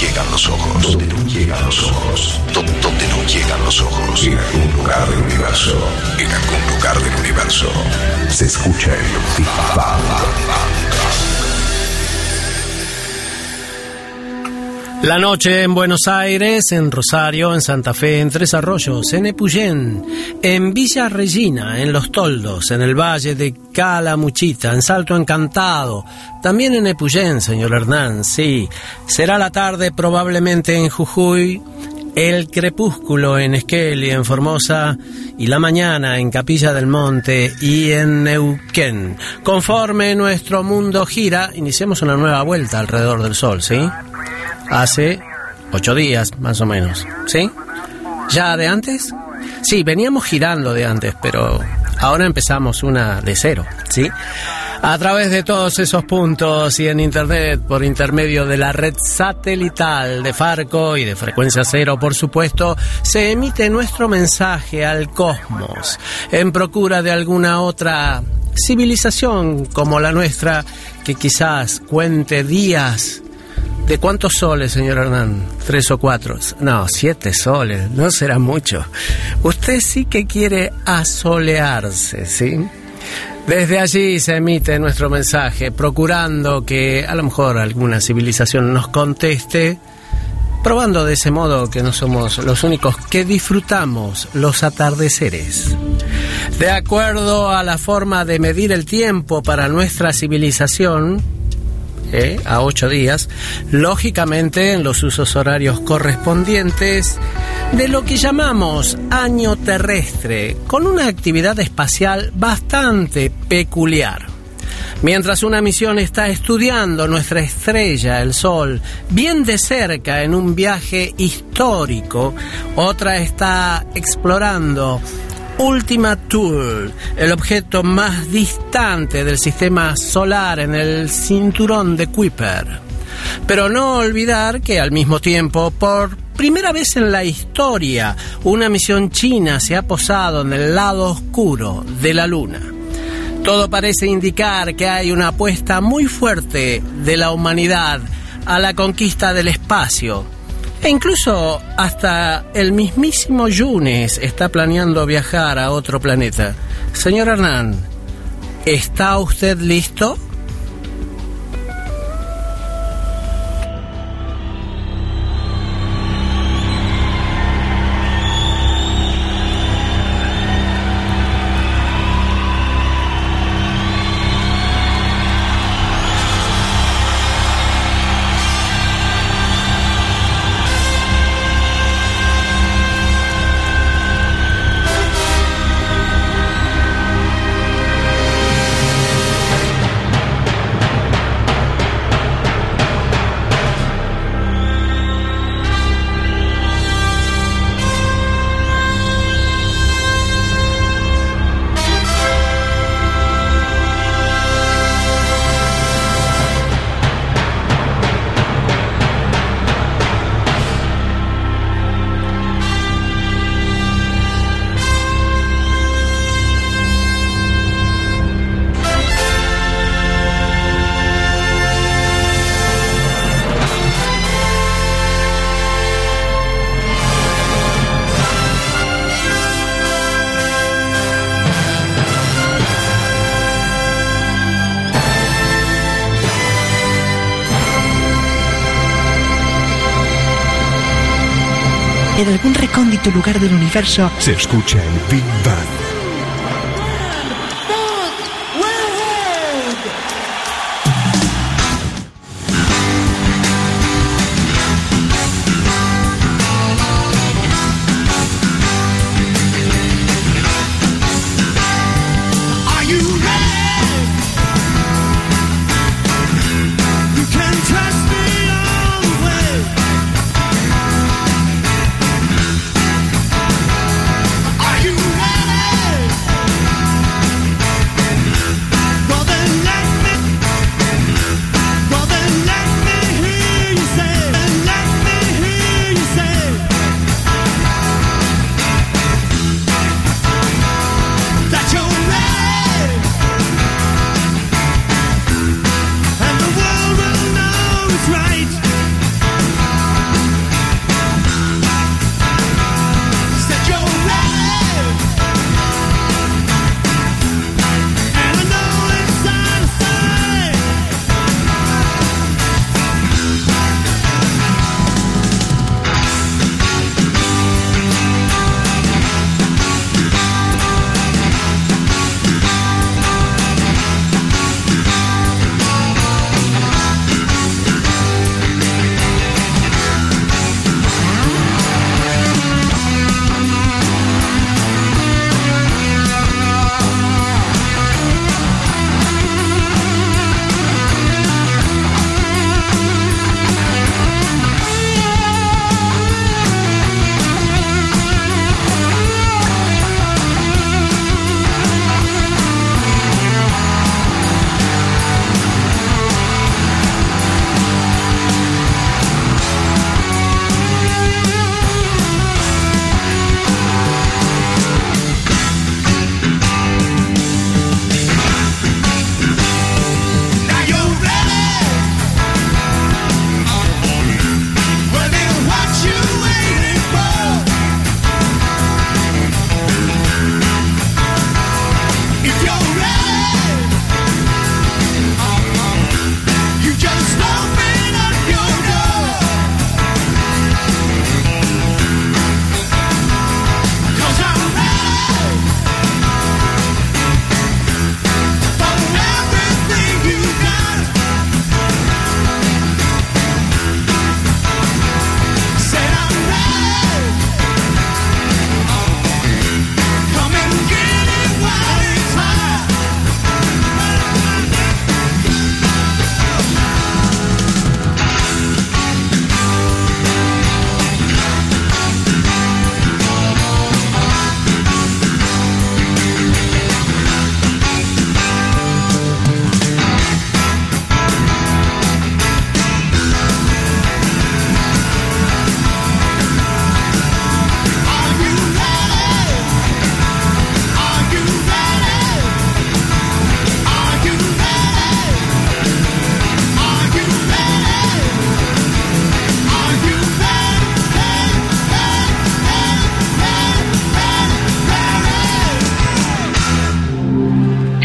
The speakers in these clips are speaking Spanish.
Llegan los ojos. Donde no llegan los ojos. Donde no llegan los ojos. En algún lugar del universo. En algún lugar del universo. Se escucha el Big La noche en Buenos Aires, en Rosario, en Santa Fe, en Tres Arroyos, en Epuyén, en Villa Regina, en Los Toldos, en el Valle de Calamuchita, en Salto Encantado, también en Epuyén, señor Hernán, sí. Será la tarde probablemente en Jujuy, el crepúsculo en Esquel y en Formosa y la mañana en Capilla del Monte y en Neuquén. Conforme nuestro mundo gira, iniciamos una nueva vuelta alrededor del Sol, ¿sí? Hace ocho días, más o menos. ¿Sí? ¿Ya de antes? Sí, veníamos girando de antes, pero ahora empezamos una de cero, ¿sí? A través de todos esos puntos y en Internet, por intermedio de la red satelital de Farco y de frecuencia cero, por supuesto, se emite nuestro mensaje al cosmos en procura de alguna otra civilización como la nuestra que quizás cuente días ¿De cuántos soles, señor Hernán? ¿Tres o cuatro? No, siete soles, no será mucho. Usted sí que quiere asolearse, ¿sí? Desde allí se emite nuestro mensaje, procurando que a lo mejor alguna civilización nos conteste, probando de ese modo que no somos los únicos que disfrutamos los atardeceres. De acuerdo a la forma de medir el tiempo para nuestra civilización, ¿eh? a ocho días, lógicamente en los usos horarios correspondientes de lo que llamamos año terrestre, con una actividad espacial bastante peculiar. Mientras una misión está estudiando nuestra estrella, el Sol, bien de cerca en un viaje histórico, otra está explorando Ultima Tool, el objeto más distante del sistema solar en el cinturón de Kuiper. Pero no olvidar que al mismo tiempo, por primera vez en la historia, una misión china se ha posado en el lado oscuro de la Luna. Todo parece indicar que hay una apuesta muy fuerte de la humanidad a la conquista del espacio e incluso hasta el mismísimo Yunes está planeando viajar a otro planeta. Señor Hernán, ¿está usted listo? Algún recóndito lugar del universo se escucha el Big Bang.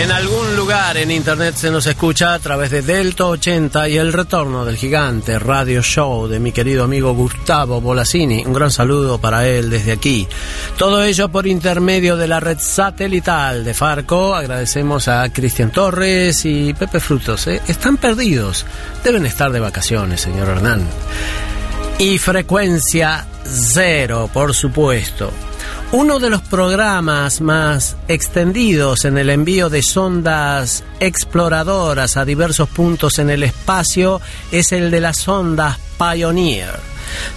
En algún lugar en internet se nos escucha a través de Delta 80 y el retorno del gigante radio show de mi querido amigo Gustavo Bolasini. Un gran saludo para él desde aquí. Todo ello por intermedio de la red satelital de Farco. Agradecemos a Cristian Torres y Pepe Frutos. ¿eh? Están perdidos. Deben estar de vacaciones, señor Hernán. Y frecuencia cero, por supuesto. Uno de los programas más extendidos en el envío de sondas exploradoras a diversos puntos en el espacio es el de las sondas Pioneer.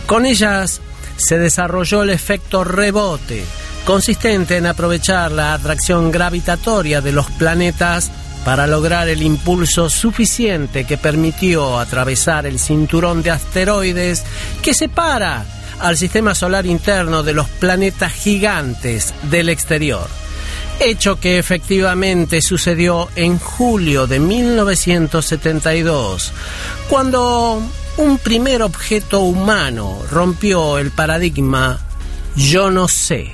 Con ellas se desarrolló el efecto rebote, consistente en aprovechar la atracción gravitatoria de los planetas para lograr el impulso suficiente que permitió atravesar el cinturón de asteroides que separa al sistema solar interno de los planetas gigantes del exterior. Hecho que efectivamente sucedió en julio de 1972, cuando un primer objeto humano rompió el paradigma yo no sé.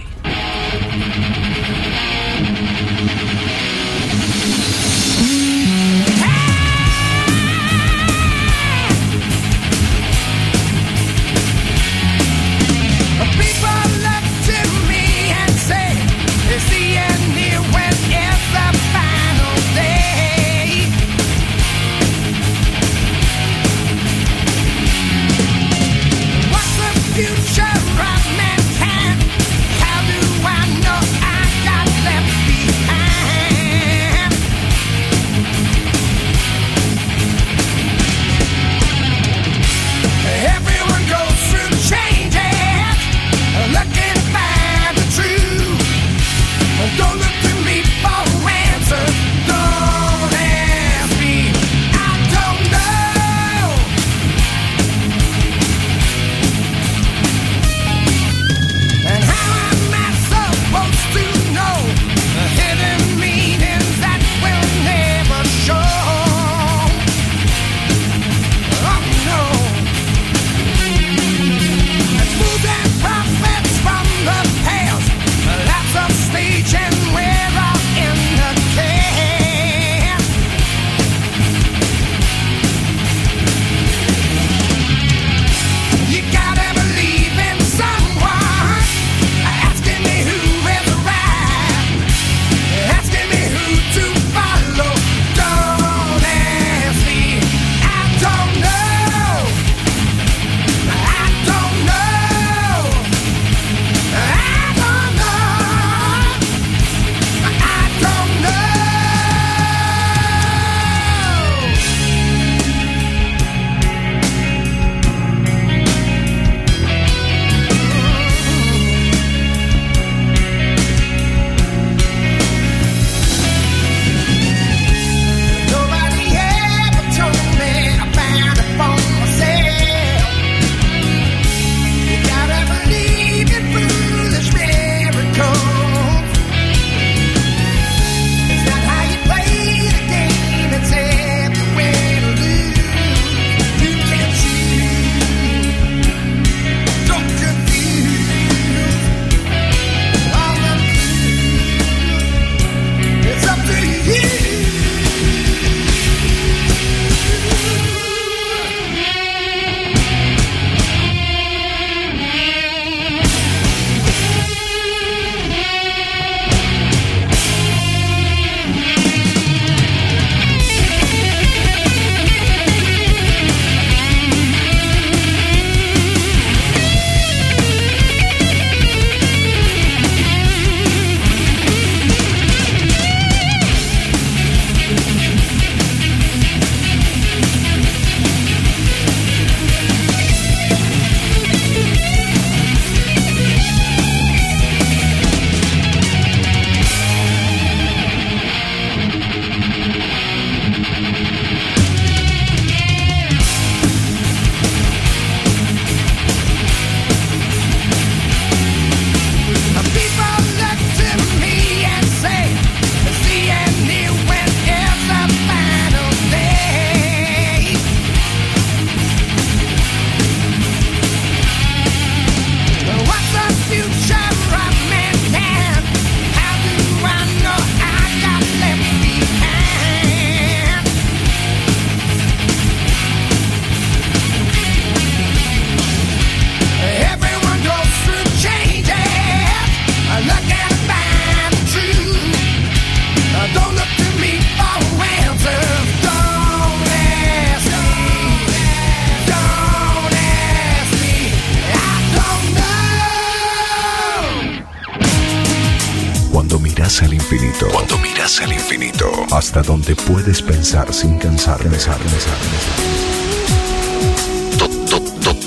Hasta donde puedes pensar sin cansar, pensar, pensar,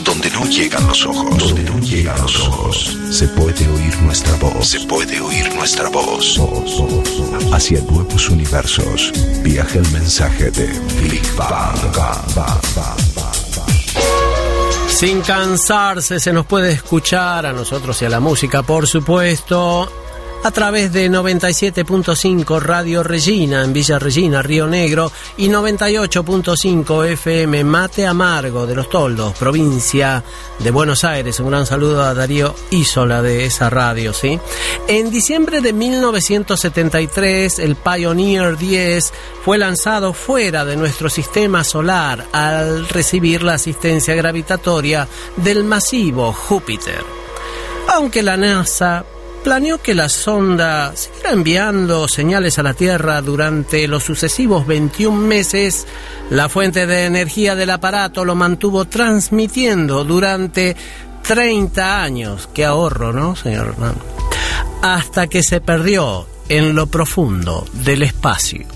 Donde no llegan los ojos, donde no llegan los ojos, se puede oír nuestra voz, se puede oír nuestra voz. Hacia nuevos universos, viaja el mensaje de Big Bang. Sin cansarse se nos puede escuchar a nosotros y a la música, por supuesto, a través de 97.5 Radio Regina en Villa Regina, Río Negro y 98.5 FM Mate Amargo de Los Toldos, provincia de Buenos Aires. Un gran saludo a Darío Isola de esa radio, ¿sí? En diciembre de 1973, el Pioneer 10 fue lanzado fuera de nuestro sistema solar al recibir la asistencia gravitatoria del masivo Júpiter. Aunque la NASA planeó que la sonda siguiera enviando señales a la Tierra durante los sucesivos 21 meses. La fuente de energía del aparato lo mantuvo transmitiendo durante 30 años. Qué ahorro, ¿no, señor Hasta que se perdió en lo profundo del espacio.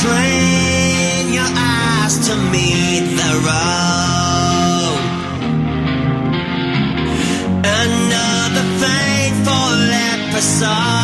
Strain your eyes to meet the road. Another faithful episode.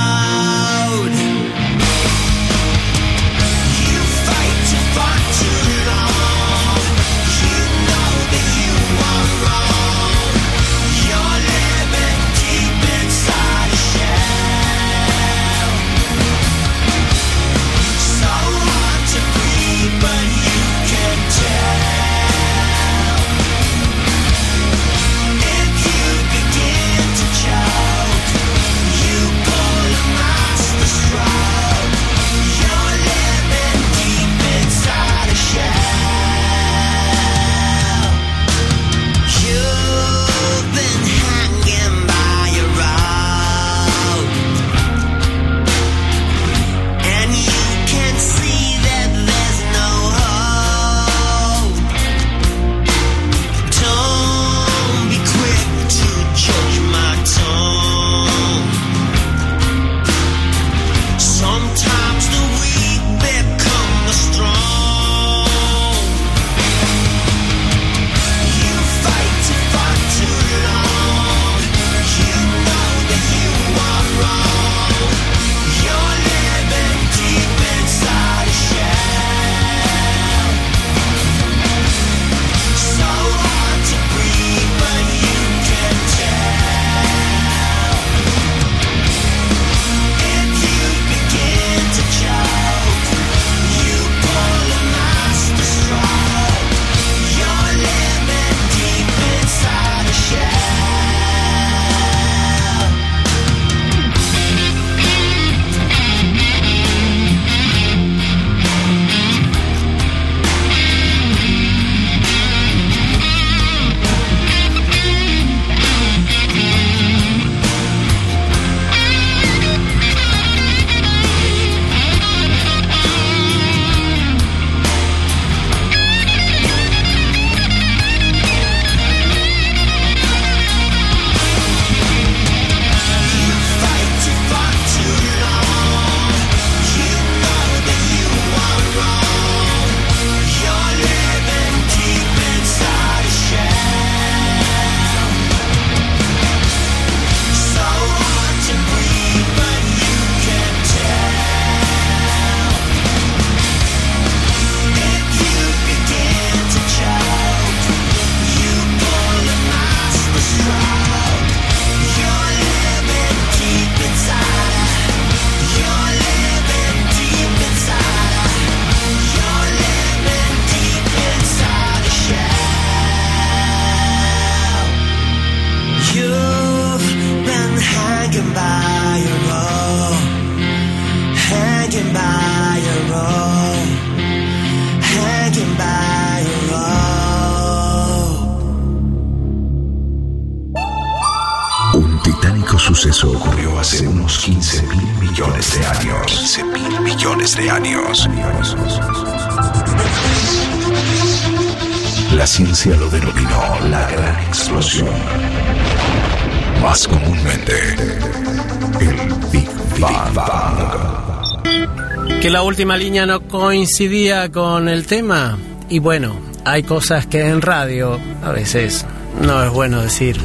Última línea no coincidía con el tema. Y bueno, hay cosas que en radio a veces no es bueno decir.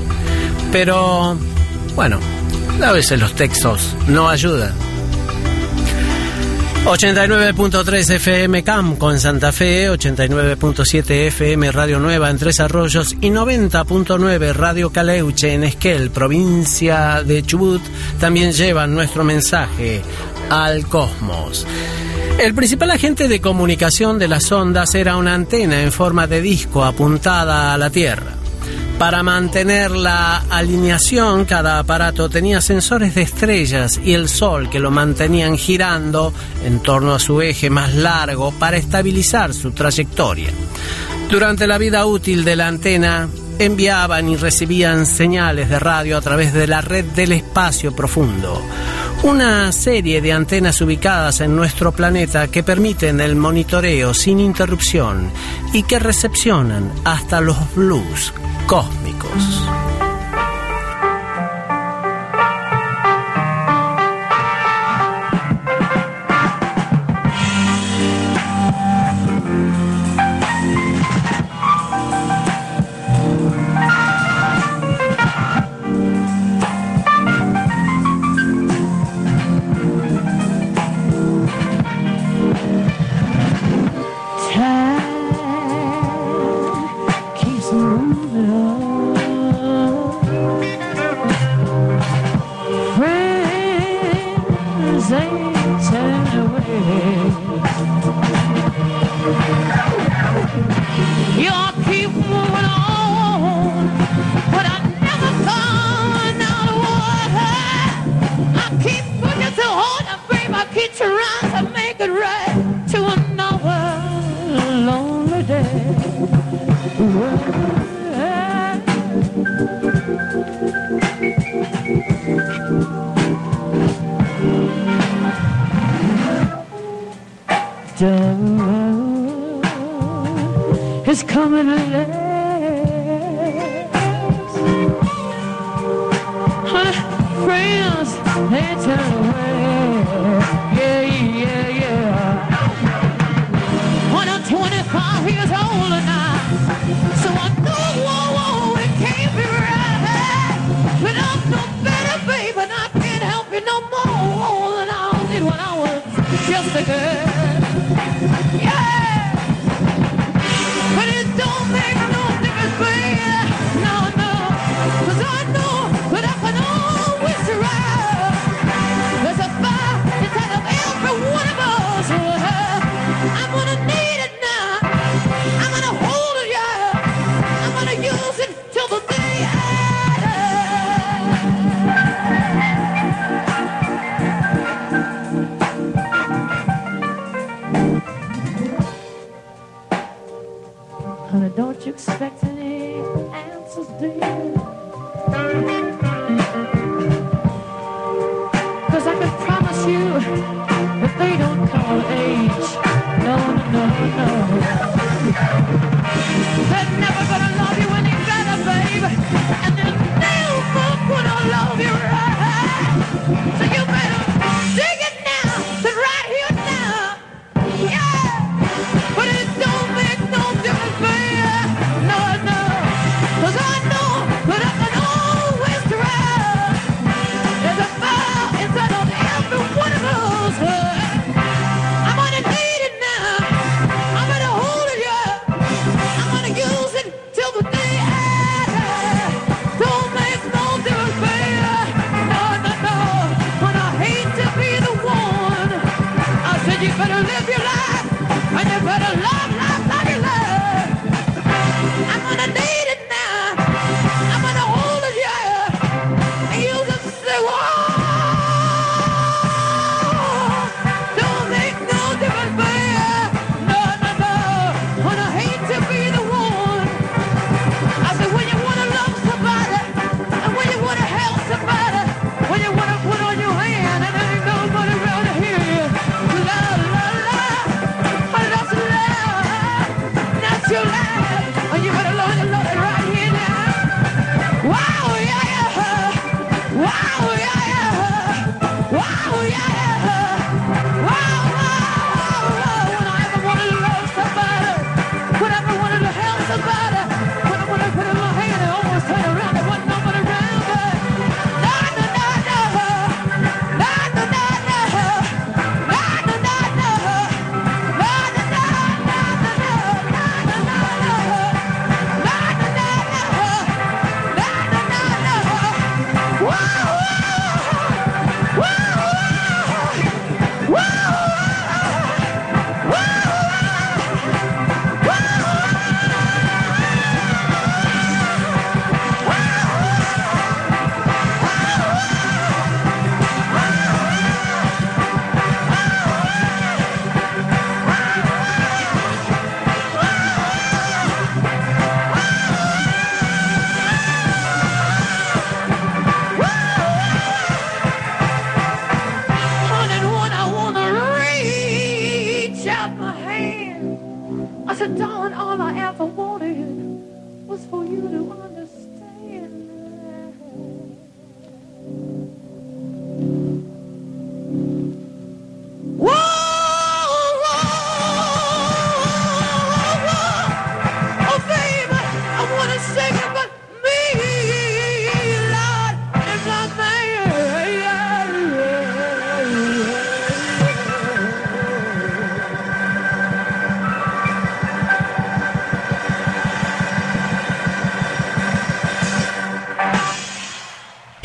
Pero bueno, a veces los textos no ayudan. 89.3 FM Camco en Santa Fe, 89.7 FM Radio Nueva en Tres Arroyos y 90.9 Radio Caleuche en Esquel, provincia de Chubut, también llevan nuestro mensaje al cosmos. El principal agente de comunicación de las ondas era una antena en forma de disco apuntada a la Tierra. Para mantener la alineación, cada aparato tenía sensores de estrellas y el Sol que lo mantenían girando en torno a su eje más largo para estabilizar su trayectoria. Durante la vida útil de la antena, enviaban y recibían señales de radio a través de la red del espacio profundo. Una serie de antenas ubicadas en nuestro planeta que permiten el monitoreo sin interrupción y que recepcionan hasta los blues cósmicos.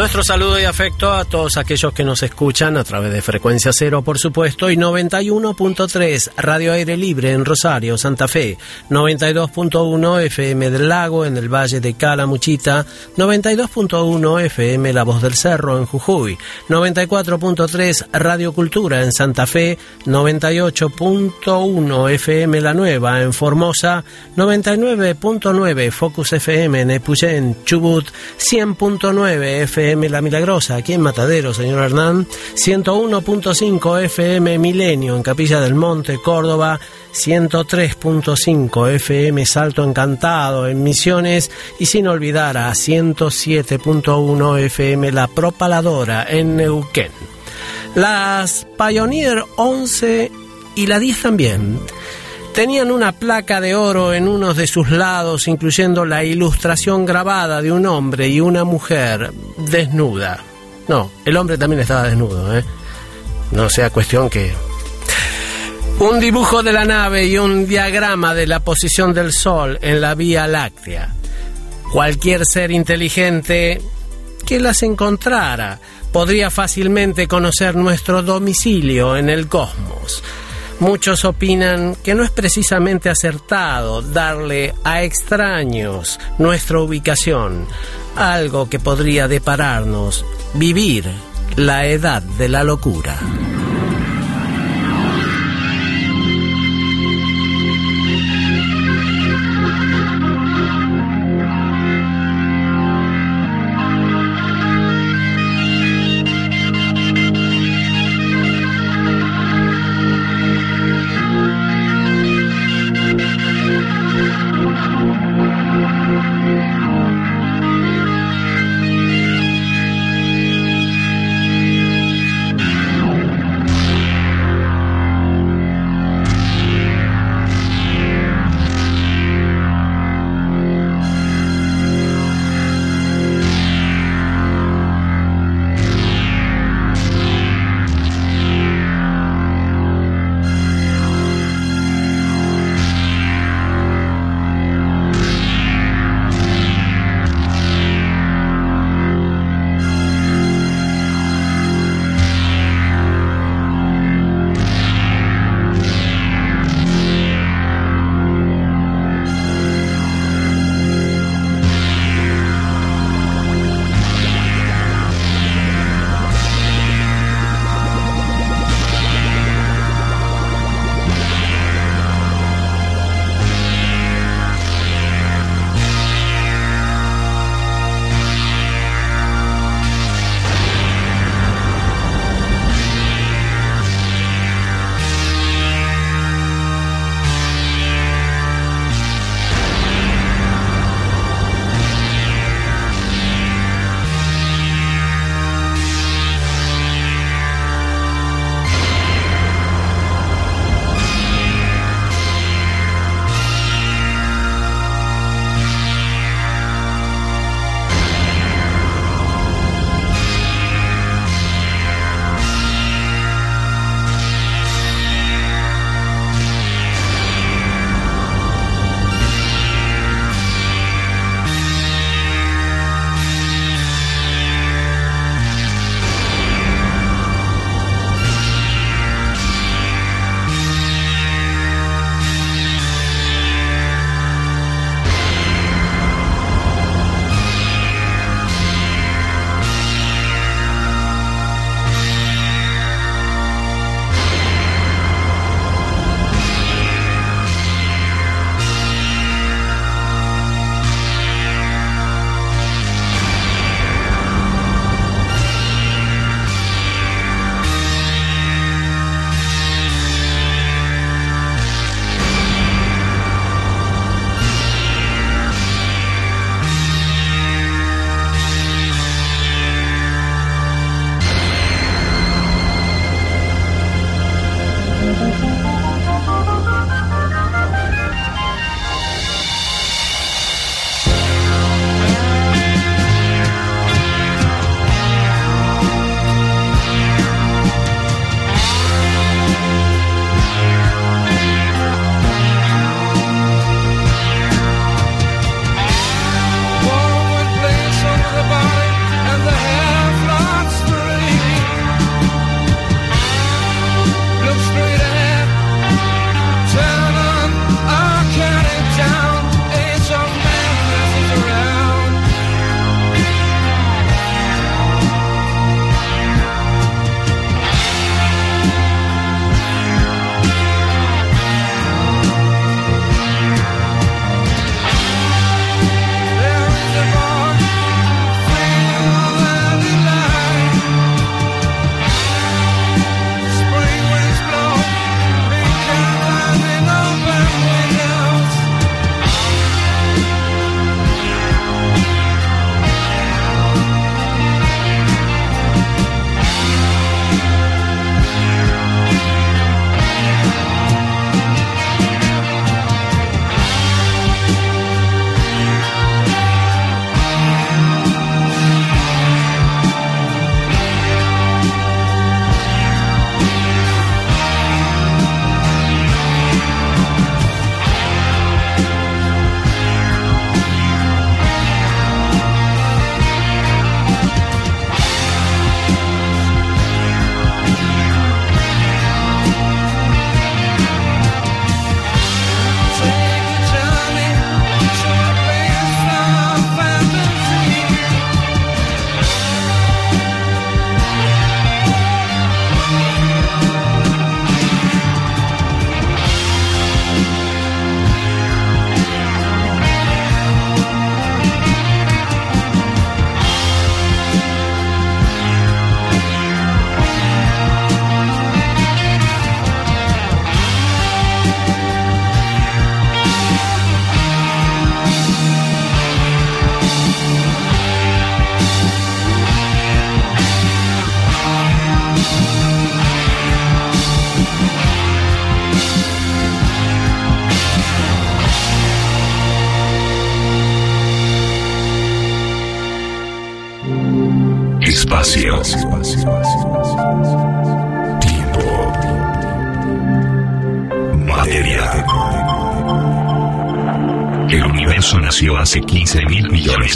Nuestro saludo y afecto a todos aquellos que nos escuchan a través de Frecuencia Cero, por supuesto, y 91.3 Radio Aire Libre en Rosario, Santa Fe, 92.1 FM del Lago en el Valle de Calamuchita, 92.1 FM La Voz del Cerro en Jujuy, 94.3 Radio Cultura en Santa Fe, 98.1 FM La Nueva en Formosa, 99.9 Focus FM en Epuyén, Chubut, 100.9 FM FM La Milagrosa, aquí en Matadero, señor Hernán, 101.5 FM Milenio en Capilla del Monte, Córdoba, 103.5 FM Salto Encantado en Misiones. Y sin olvidar a 107.1 FM La Propaladora en Neuquén. Las Pioneer 11 y la 10 también Tenían una placa de oro en uno de sus lados, incluyendo la ilustración grabada de un hombre y una mujer desnuda. No, el hombre también estaba desnudo, ¿eh? No sea cuestión que... Un dibujo de la nave y un diagrama de la posición del Sol en la Vía Láctea. Cualquier ser inteligente que las encontrara podría fácilmente conocer nuestro domicilio en el cosmos. Muchos opinan que no es precisamente acertado darle a extraños nuestra ubicación, algo que podría depararnos vivir la edad de la locura.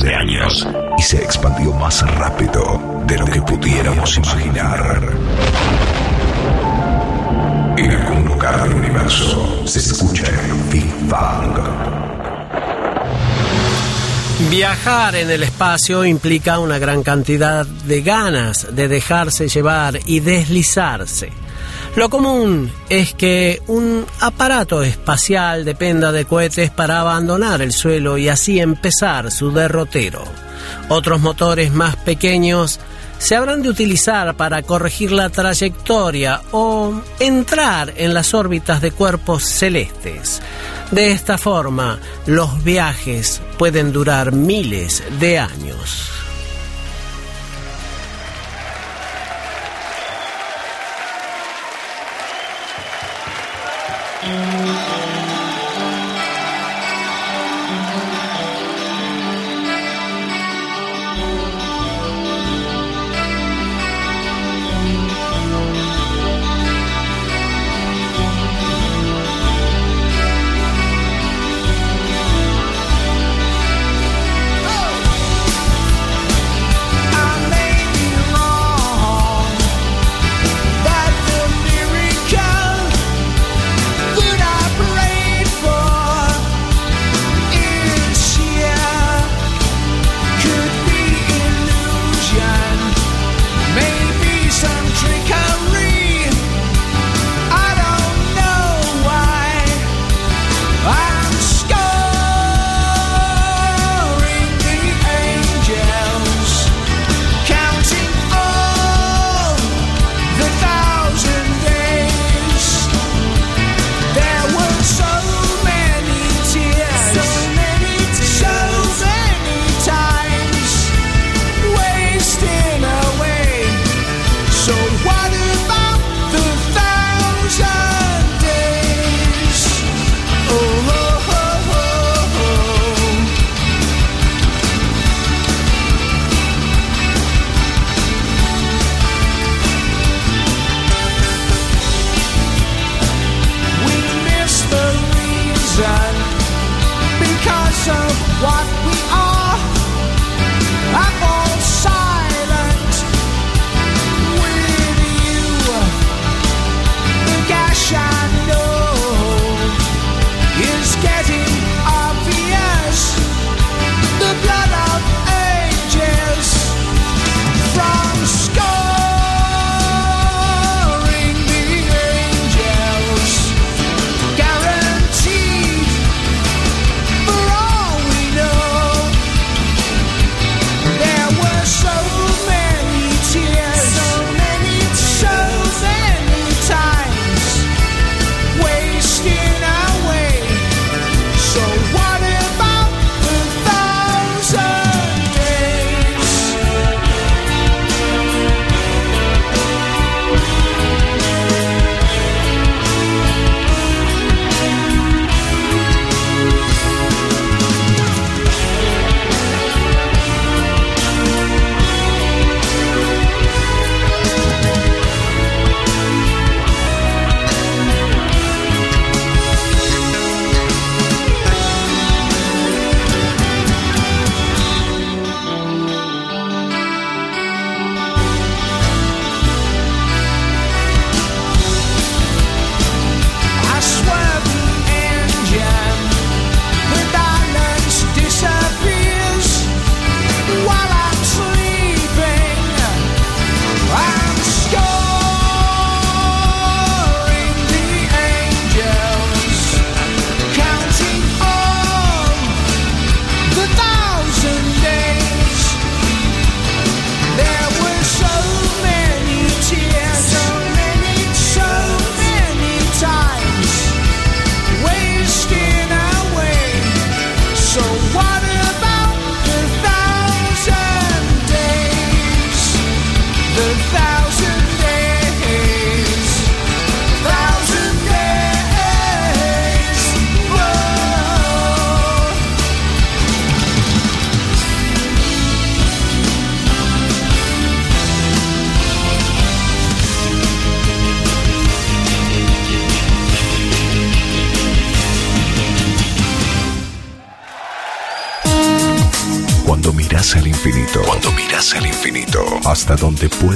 De años y se expandió más rápido de lo que pudiéramos imaginar. En algún lugar del universo se escucha el Big Bang. Viajar en el espacio implica una gran cantidad de ganas de dejarse llevar y deslizarse. Lo común es que un aparato espacial dependa de cohetes para abandonar el suelo y así empezar su derrotero. Otros motores más pequeños se habrán de utilizar para corregir la trayectoria o entrar en las órbitas de cuerpos celestes. De esta forma, los viajes pueden durar miles de años.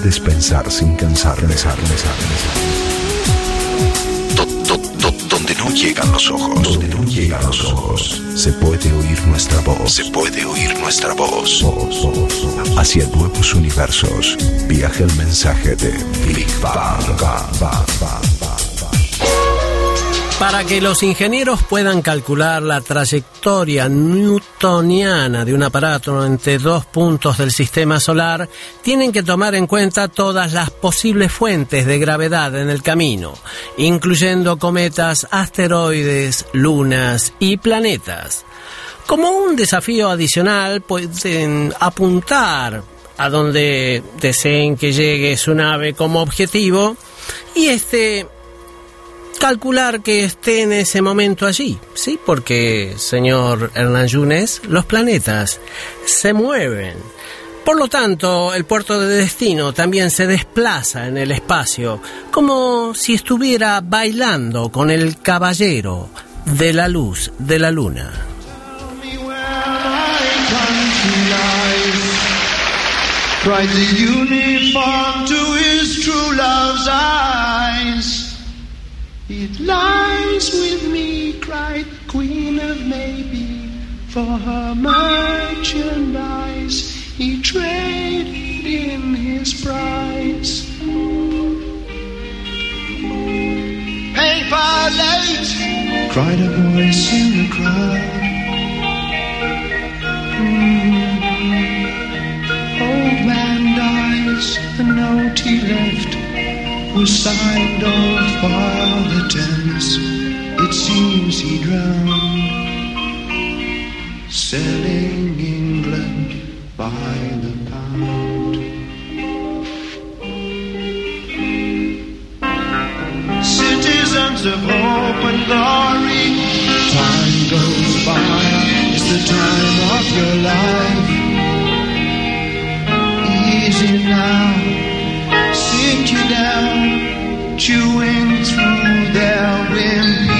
Puedes pensar sin cansar, pensar, donde no llegan los ojos, donde no llegan los ojos, se puede oír nuestra voz, se puede oír nuestra voz. Hacia nuevos universos, viaja el mensaje de Big Bang. Para que los ingenieros puedan calcular la trayectoria newtoniana de un aparato entre dos puntos del sistema solar, tienen que tomar en cuenta todas las posibles fuentes de gravedad en el camino, incluyendo cometas, asteroides, lunas y planetas. Como un desafío adicional, pueden apuntar a donde deseen que llegue su nave como objetivo y este calcular que esté en ese momento allí, ¿sí? Porque, señor Hernán Yunes, los planetas se mueven. Por lo tanto, el puerto de destino también se desplaza en el espacio, como si estuviera bailando con el caballero de la luz de la luna. It lies with me, cried Queen of Maybe, for her merchandise he traded in his price. Paper late, cried a voice in the crowd. Mm. Old man dies, the note he left was signed off Father Thames. It seems he drowned, selling England by the pound. Citizens of hope and glory, time goes by, it's the time of your life. Easy now sit you down, Chewing you through their window.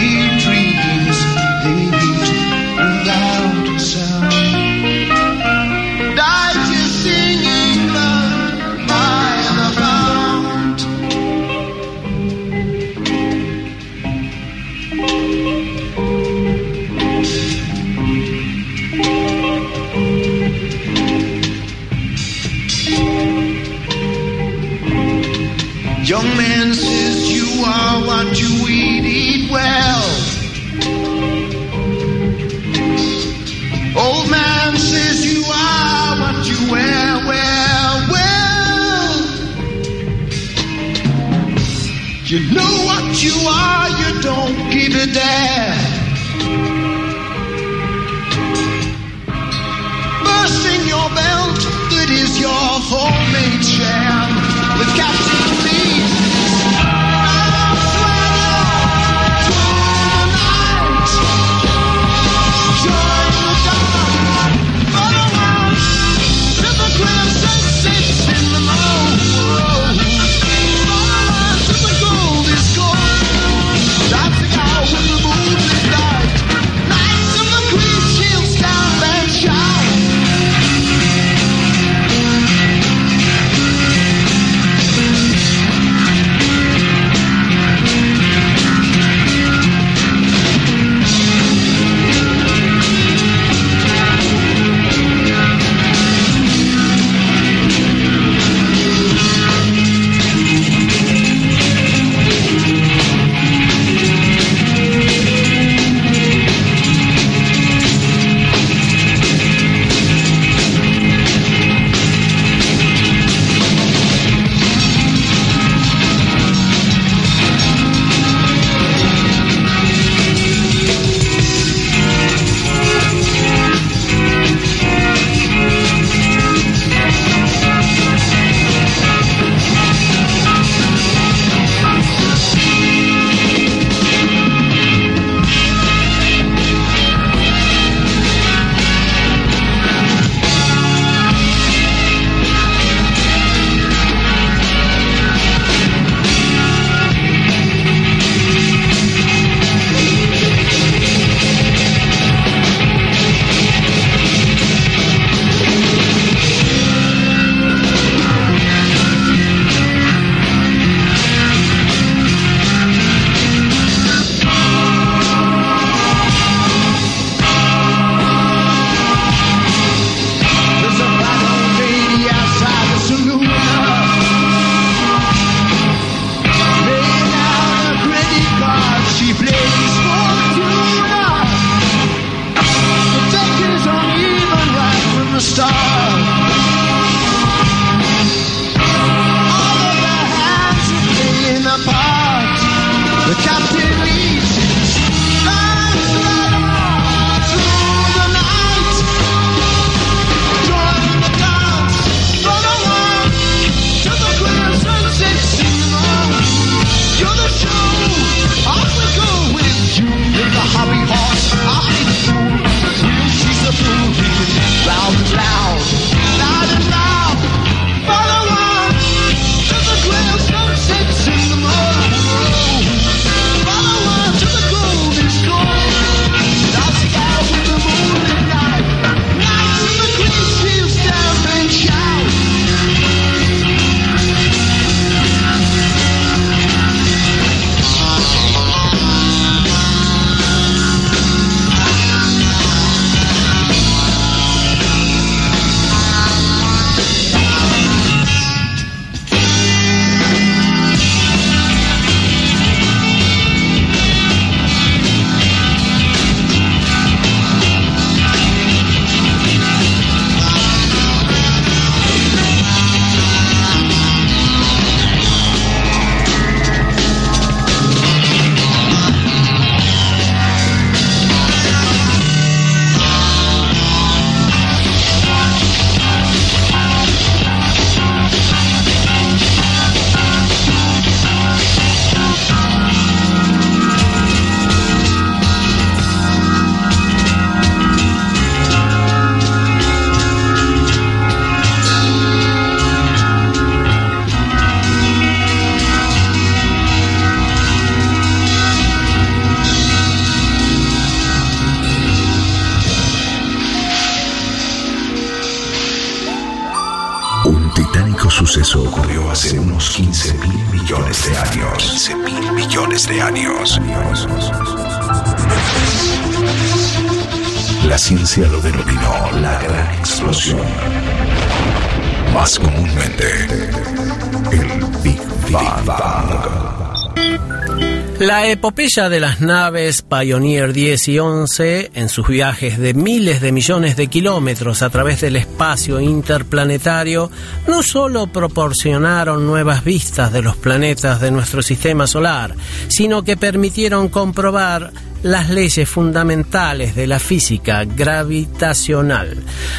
who La epopeya de las naves Pioneer 10 y 11 en sus viajes de miles de millones de kilómetros a través del espacio interplanetario no solo proporcionaron nuevas vistas de los planetas de nuestro sistema solar, sino que permitieron comprobar las leyes fundamentales de la física gravitacional.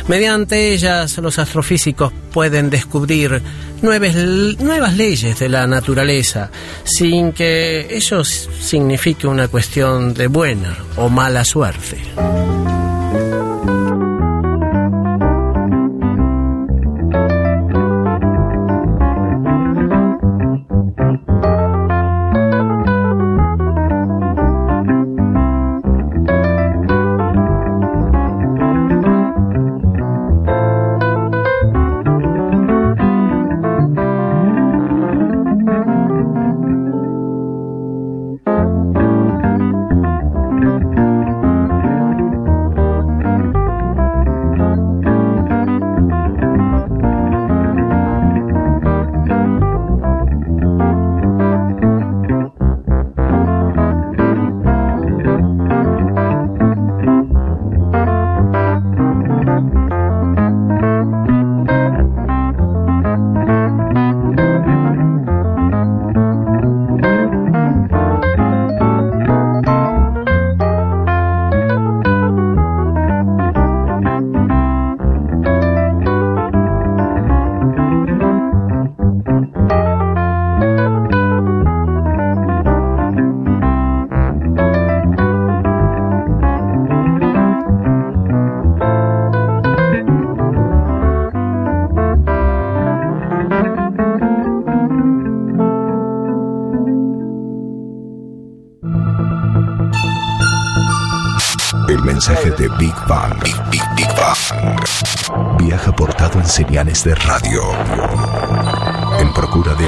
Mediante ellas los astrofísicos pueden descubrir nuevas, nuevas leyes de la naturaleza sin que ello signifique una cuestión de buena o mala suerte.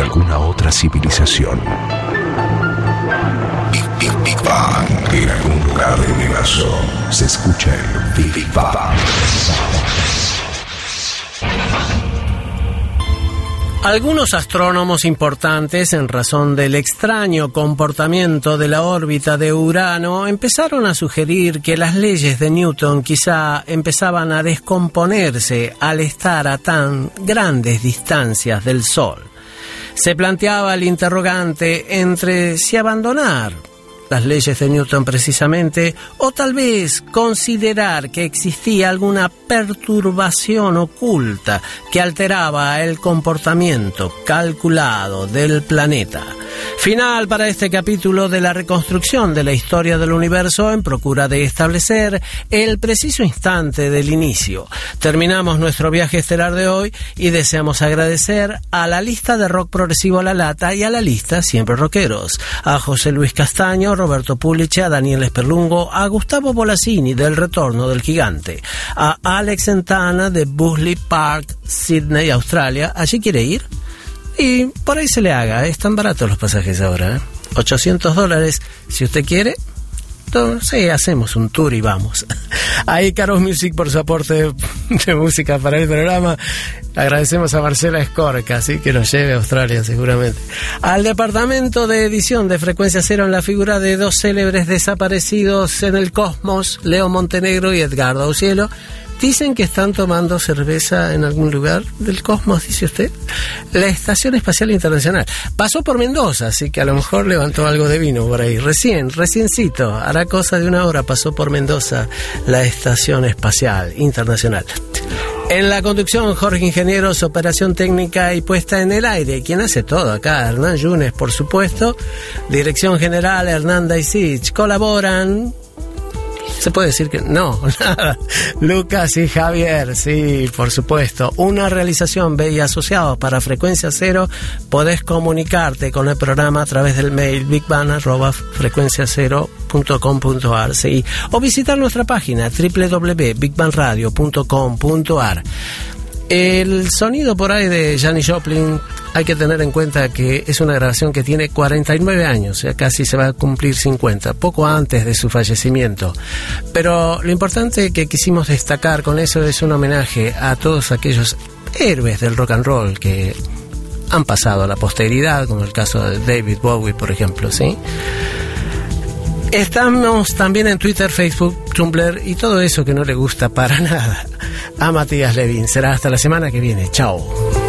De alguna otra civilización. Big, Big, Big Bang. En algún lugar del universo se escucha el Big, Big Bang. Algunos astrónomos importantes, en razón del extraño comportamiento de la órbita de Urano, empezaron a sugerir que las leyes de Newton quizá empezaban a descomponerse al estar a tan grandes distancias del Sol. Se planteaba el interrogante entre si abandonar las leyes de Newton precisamente, o tal vez considerar que existía alguna perturbación oculta que alteraba el comportamiento calculado del planeta. Final para este capítulo de la reconstrucción de la historia del universo en procura de establecer el preciso instante del inicio. Terminamos nuestro viaje estelar de hoy y deseamos agradecer a la lista de rock progresivo a la lata y a la lista siempre rockeros, a José Luis Castaño, Roberto Puliche, a Daniel Esperlungo, a Gustavo Bolasini del Retorno del Gigante, a Alex Santana de Busley Park, Sydney, Australia. ¿Allí quiere ir? Y por ahí se le haga, están baratos los pasajes ahora. ¿eh? 800 dólares si usted quiere. Sí, hacemos un tour y vamos. Ahí Caros Music por su aporte de música para el programa. Agradecemos a Marcela Escorca, así que nos lleve a Australia seguramente. Al departamento de edición de Frecuencia Cero en la figura de dos célebres desaparecidos en el cosmos, Leo Montenegro y Edgardo Aucielo Dicen que están tomando cerveza en algún lugar del cosmos, dice usted. La Estación Espacial Internacional. Pasó por Mendoza, así que a lo mejor levantó algo de vino por ahí. Recién, reciencito, hará cosa de una hora, pasó por Mendoza la Estación Espacial Internacional. En la conducción, Jorge Ingenieros, operación técnica y puesta en el aire. Quien hace todo acá, Hernán Yunes, por supuesto. Dirección general, Hernanda Isich. Colaboran se puede decir que no, nada. Lucas y Javier, sí, por supuesto. Una realización B y asociados para frecuencia cero. Podés comunicarte con el programa a través del mail bigban.frecuenciacero.com.ar sí, o visitar nuestra página www.bigbanradio.com.ar. El sonido por ahí de Janis Joplin hay que tener en cuenta que es una grabación que tiene 49 años, ya casi se va a cumplir 50, poco antes de su fallecimiento. Pero lo importante que quisimos destacar con eso es un homenaje a todos aquellos héroes del rock and roll que han pasado a la posteridad, como el caso de David Bowie, por ejemplo, ¿sí? Estamos también en Twitter, Facebook, Tumblr y todo eso que no le gusta para nada a Matías Levin. Será hasta la semana que viene. Chao.